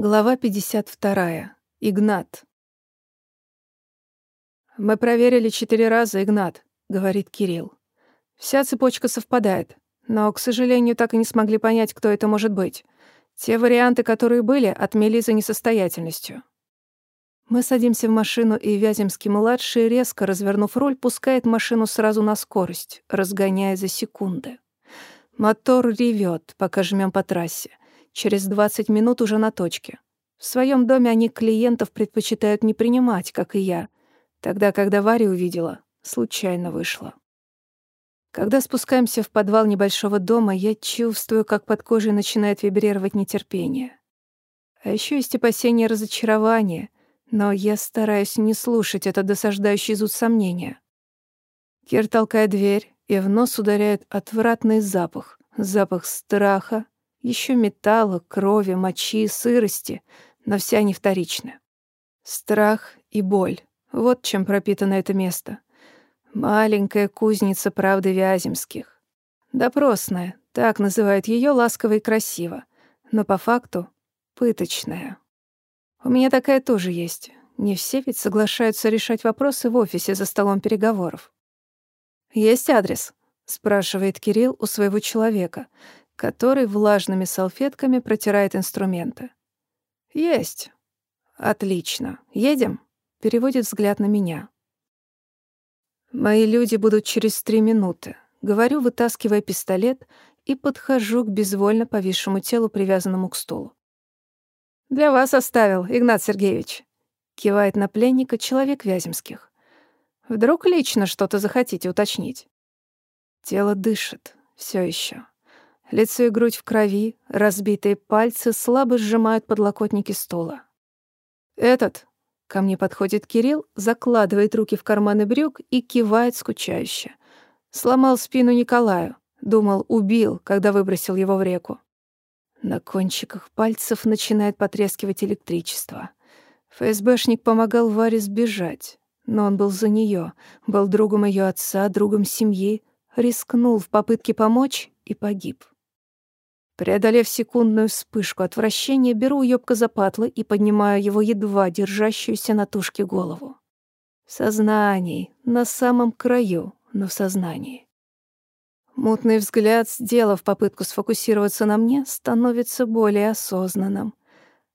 Глава 52. Игнат. «Мы проверили четыре раза, Игнат», — говорит Кирилл. «Вся цепочка совпадает, но, к сожалению, так и не смогли понять, кто это может быть. Те варианты, которые были, отмели за несостоятельностью». Мы садимся в машину, и Вяземский-младший, резко развернув руль, пускает машину сразу на скорость, разгоняя за секунды. Мотор ревет, пока жмем по трассе — Через 20 минут уже на точке. В своем доме они клиентов предпочитают не принимать, как и я. Тогда, когда Варя увидела, случайно вышла. Когда спускаемся в подвал небольшого дома, я чувствую, как под кожей начинает вибрировать нетерпение. А еще есть опасения и разочарование, но я стараюсь не слушать это досаждающий зуд сомнения. Кир толкает дверь, и в нос ударяет отвратный запах. Запах страха, еще металла, крови, мочи, сырости, но все они вторичны. Страх и боль — вот чем пропитано это место. Маленькая кузница правды Вяземских. Допросная, так называют ее ласково и красиво, но по факту пыточная. У меня такая тоже есть. Не все ведь соглашаются решать вопросы в офисе за столом переговоров. «Есть адрес?» — спрашивает Кирилл у своего человека — который влажными салфетками протирает инструменты. «Есть». «Отлично. Едем?» — переводит взгляд на меня. «Мои люди будут через три минуты», — говорю, вытаскивая пистолет и подхожу к безвольно повисшему телу, привязанному к стулу. «Для вас оставил, Игнат Сергеевич», — кивает на пленника человек Вяземских. «Вдруг лично что-то захотите уточнить?» Тело дышит, все еще. Лицо и грудь в крови, разбитые пальцы слабо сжимают подлокотники стула. «Этот...» — ко мне подходит Кирилл, закладывает руки в карманы брюк и кивает скучающе. Сломал спину Николаю. Думал, убил, когда выбросил его в реку. На кончиках пальцев начинает потрескивать электричество. ФСБшник помогал Варе сбежать, но он был за нее, был другом ее отца, другом семьи, рискнул в попытке помочь и погиб. Преодолев секундную вспышку отвращения, беру уёбка за патлы и поднимаю его едва держащуюся на тушке голову. В сознании, на самом краю, но в сознании. Мутный взгляд, сделав попытку сфокусироваться на мне, становится более осознанным.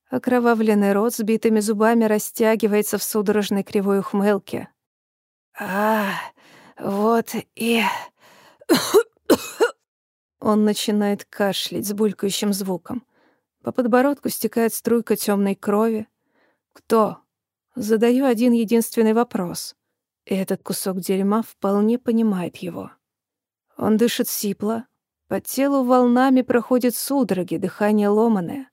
Окровавленный рот с битыми зубами растягивается в судорожной кривой ухмылке. «А, вот и...» Он начинает кашлять с булькающим звуком. По подбородку стекает струйка темной крови. Кто? Задаю один единственный вопрос. И этот кусок дерьма вполне понимает его. Он дышит сипло. По телу волнами проходят судороги, дыхание ломаное.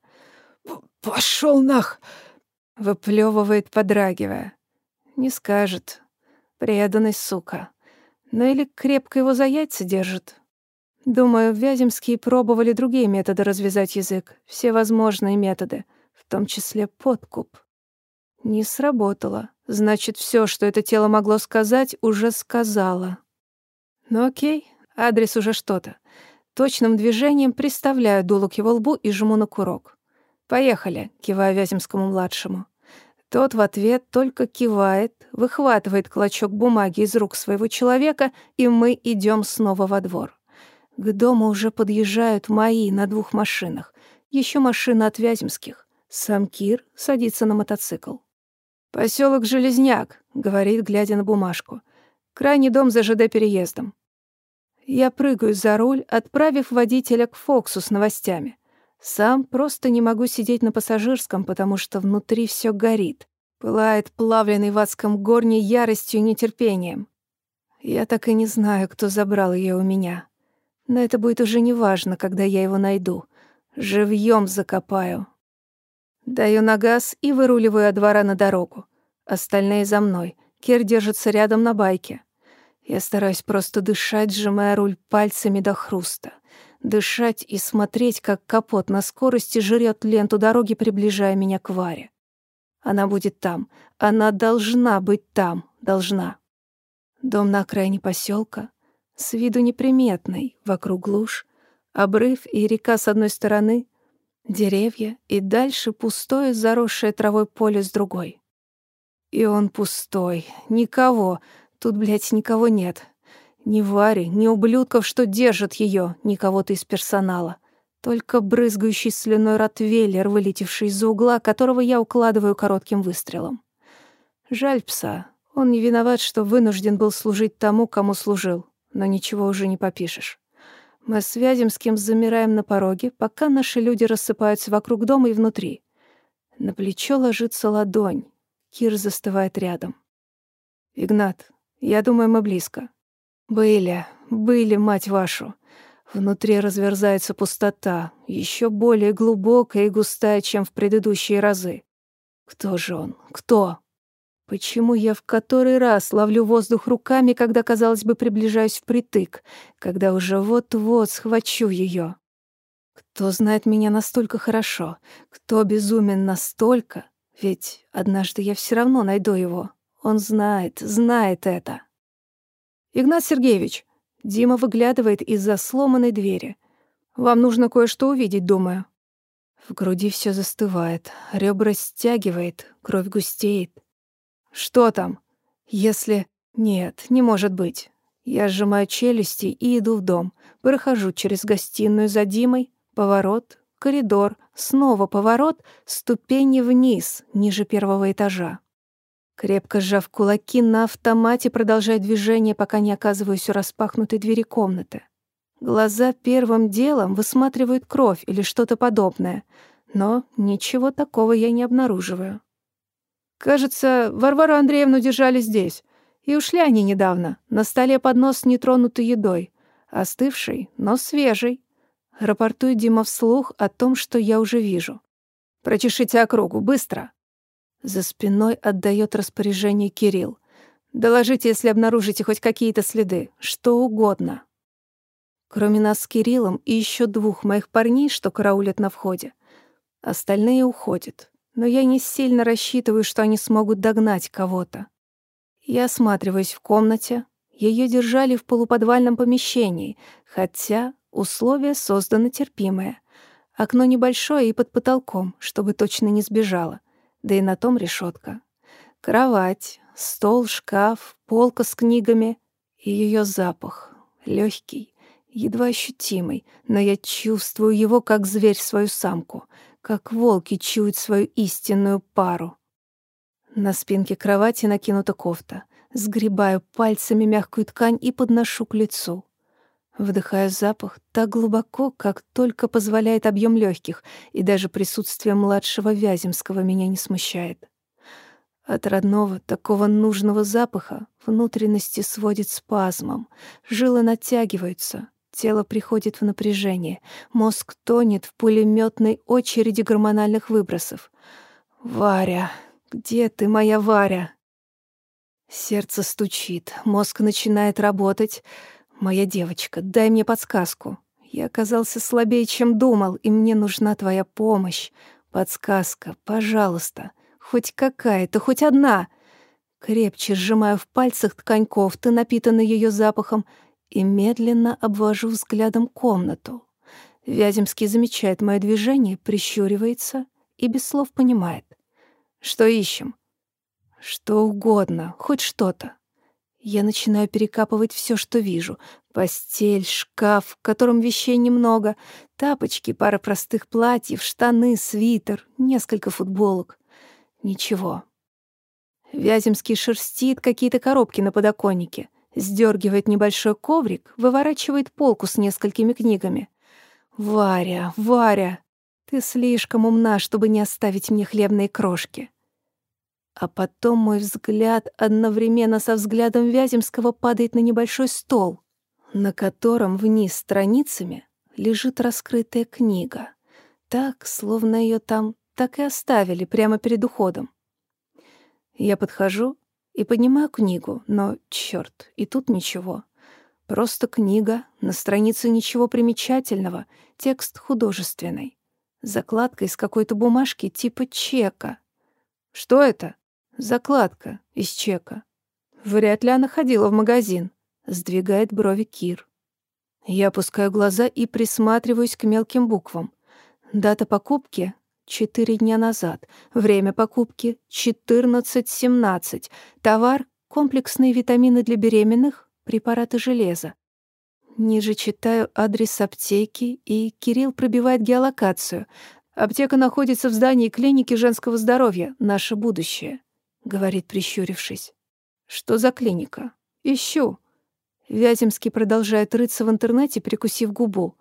«Пошёл нах!» — выплёвывает, подрагивая. Не скажет. Преданный сука. Но или крепко его за яйца держит, Думаю, Вяземские пробовали другие методы развязать язык, все возможные методы, в том числе подкуп. Не сработало. Значит, все, что это тело могло сказать, уже сказала. Ну окей, адрес уже что-то. Точным движением приставляю дуло к его лбу и жму на курок. «Поехали», — киваю Вяземскому-младшему. Тот в ответ только кивает, выхватывает клочок бумаги из рук своего человека, и мы идем снова во двор. К дому уже подъезжают мои на двух машинах. Еще машина от Вяземских. Сам Кир садится на мотоцикл. Поселок Железняк», — говорит, глядя на бумажку. «Крайний дом за ЖД-переездом». Я прыгаю за руль, отправив водителя к Фоксу с новостями. Сам просто не могу сидеть на пассажирском, потому что внутри все горит. Пылает плавленный в адском горне яростью и нетерпением. Я так и не знаю, кто забрал ее у меня. Но это будет уже не важно, когда я его найду. Живьем закопаю. Даю на газ и выруливаю от двора на дорогу. Остальные за мной. Кир держится рядом на байке. Я стараюсь просто дышать, сжимая руль пальцами до хруста. Дышать и смотреть, как капот на скорости жрет ленту дороги, приближая меня к Варе. Она будет там. Она должна быть там. Должна. Дом на окраине поселка, с виду неприметный, вокруг глушь, обрыв и река с одной стороны, Деревья и дальше пустое, заросшее травой поле с другой. И он пустой. Никого. Тут, блядь, никого нет. Ни Вари, ни ублюдков, что держат ее, ни кого-то из персонала. Только брызгающий слюной ротвейлер, вылетевший из-за угла, которого я укладываю коротким выстрелом. Жаль пса. Он не виноват, что вынужден был служить тому, кому служил. Но ничего уже не попишешь. Мы с Вяземским замираем на пороге, пока наши люди рассыпаются вокруг дома и внутри. На плечо ложится ладонь. Кир застывает рядом. «Игнат, я думаю, мы близко». «Были, были, мать вашу». Внутри разверзается пустота, еще более глубокая и густая, чем в предыдущие разы. Кто же он? Кто? Почему я в который раз ловлю воздух руками, когда, казалось бы, приближаюсь впритык, когда уже вот-вот схвачу ее? Кто знает меня настолько хорошо? Кто безумен настолько? Ведь однажды я все равно найду его. Он знает, знает это. Игнат Сергеевич, Дима выглядывает из-за сломанной двери. «Вам нужно кое-что увидеть, думаю». В груди все застывает, ребра стягивает, кровь густеет. «Что там? Если...» «Нет, не может быть». Я сжимаю челюсти и иду в дом. Прохожу через гостиную за Димой, поворот, коридор, снова поворот, ступени вниз, ниже первого этажа. Крепко сжав кулаки, на автомате продолжаю движение, пока не оказываюсь у распахнутой двери комнаты. Глаза первым делом высматривают кровь или что-то подобное, но ничего такого я не обнаруживаю. Кажется, Варвару Андреевну держали здесь, и ушли они недавно. На столе поднос с нетронутой едой, остывший, но свежий. Рапортует Дима вслух о том, что я уже вижу. «Прочешите округу, быстро!» За спиной отдает распоряжение Кирилл. «Доложите, если обнаружите хоть какие-то следы. Что угодно». Кроме нас с Кириллом и еще двух моих парней, что караулят на входе. Остальные уходят. Но я не сильно рассчитываю, что они смогут догнать кого-то. Я осматриваюсь в комнате. Ее держали в полуподвальном помещении, хотя условия созданы терпимые. Окно небольшое и под потолком, чтобы точно не сбежала да и на том решетка. Кровать, стол, шкаф, полка с книгами и ее запах, легкий, едва ощутимый, но я чувствую его как зверь свою самку, как волки чуют свою истинную пару. На спинке кровати накинута кофта. Сгребаю пальцами мягкую ткань и подношу к лицу. Вдыхаю запах так глубоко, как только позволяет объем легких, и даже присутствие младшего Вяземского меня не смущает. От родного, такого нужного запаха внутренности сводит спазмом, жилы натягиваются, тело приходит в напряжение, мозг тонет в пулеметной очереди гормональных выбросов. «Варя, где ты, моя Варя?» Сердце стучит, мозг начинает работать — «Моя девочка, дай мне подсказку. Я оказался слабее, чем думал, и мне нужна твоя помощь. Подсказка, пожалуйста. Хоть какая-то, хоть одна». Крепче сжимаю в пальцах ткань кофты, напитанной ее запахом, и медленно обвожу взглядом комнату. Вяземский замечает мое движение, прищуривается и без слов понимает. «Что ищем?» «Что угодно, хоть что-то». Я начинаю перекапывать все, что вижу. Постель, шкаф, в котором вещей немного, тапочки, пара простых платьев, штаны, свитер, несколько футболок. Ничего. Вяземский шерстит какие-то коробки на подоконнике, сдергивает небольшой коврик, выворачивает полку с несколькими книгами. «Варя, Варя, ты слишком умна, чтобы не оставить мне хлебные крошки». А потом мой взгляд одновременно со взглядом Вяземского падает на небольшой стол, на котором вниз страницами лежит раскрытая книга. Так, словно ее там так и оставили прямо перед уходом. Я подхожу и поднимаю книгу, но, черт, и тут ничего. Просто книга, на странице ничего примечательного, текст художественный. Закладка из какой-то бумажки типа чека. Что это? Закладка из чека. Вряд ли она ходила в магазин. Сдвигает брови Кир. Я опускаю глаза и присматриваюсь к мелким буквам. Дата покупки — четыре дня назад. Время покупки — 14.17. Товар — комплексные витамины для беременных, препараты железа. Ниже читаю адрес аптеки, и Кирилл пробивает геолокацию. Аптека находится в здании клиники женского здоровья «Наше будущее», — говорит, прищурившись. «Что за клиника?» «Ищу». Вяземский продолжает рыться в интернете, прикусив губу.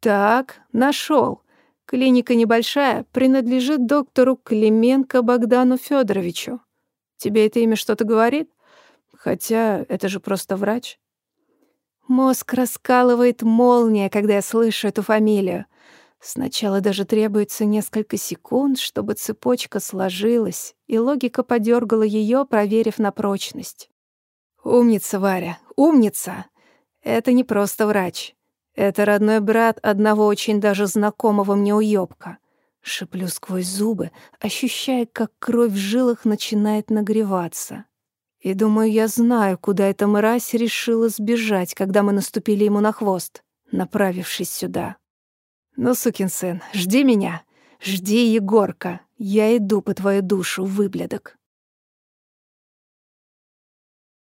«Так, нашел. Клиника небольшая, принадлежит доктору Клименко Богдану Федоровичу. Тебе это имя что-то говорит? Хотя это же просто врач». Мозг раскалывает молния, когда я слышу эту фамилию. Сначала даже требуется несколько секунд, чтобы цепочка сложилась, и логика подергала ее, проверив на прочность. «Умница, Варя, умница! Это не просто врач. Это родной брат одного очень даже знакомого мне уёбка». Шиплю сквозь зубы, ощущая, как кровь в жилах начинает нагреваться. И думаю, я знаю, куда эта мразь решила сбежать, когда мы наступили ему на хвост, направившись сюда. «Ну, сукин сын, жди меня. Жди, Егорка. Я иду по твою душу, выблядок».